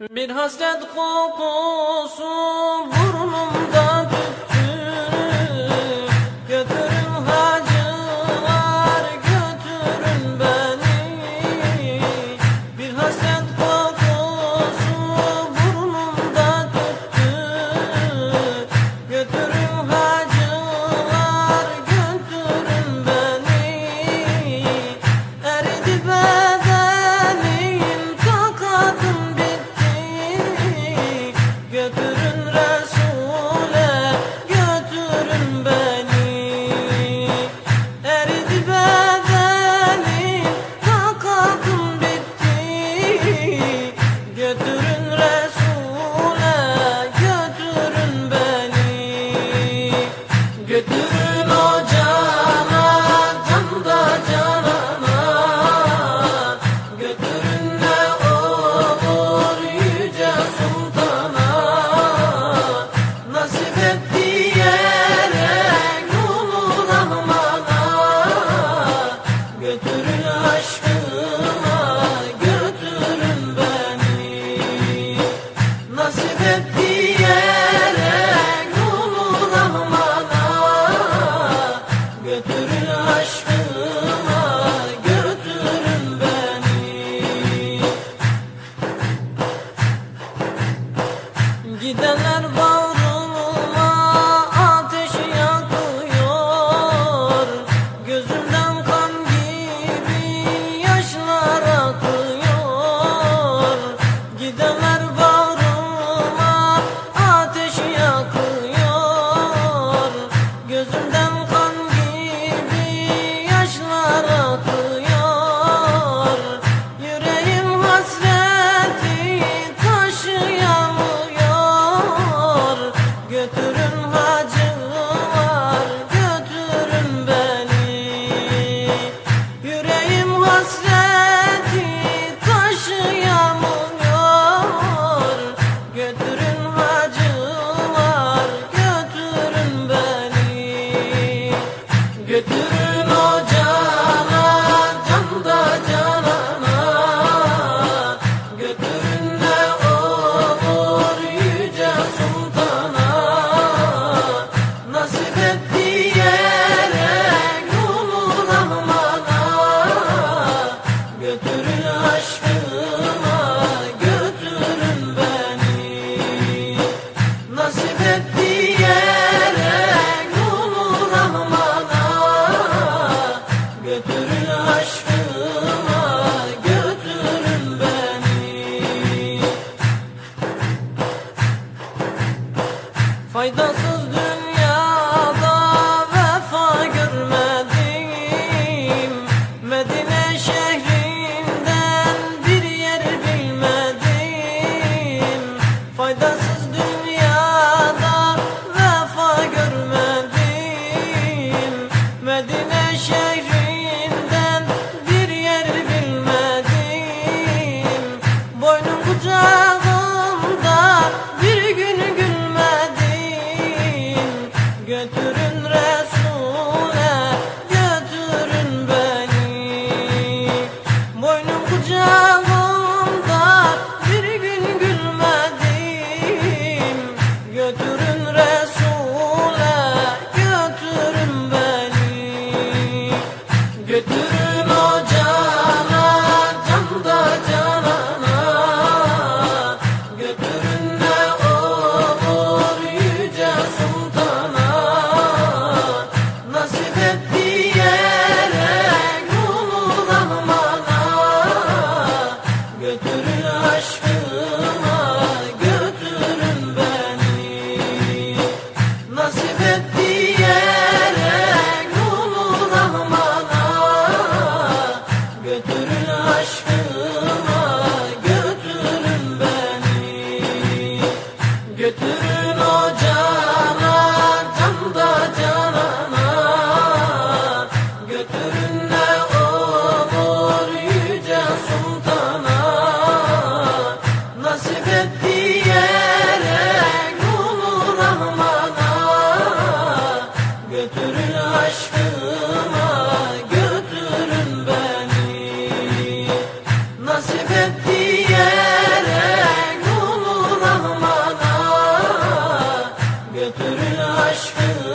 Bir hasret kokusu burnumda. Faydasız dünyada vefa görmedim. Medine şehrinden bir yer bilmedim. Boynum kucağımda bir gün gülmedim. Götürün resim Götürün aşkı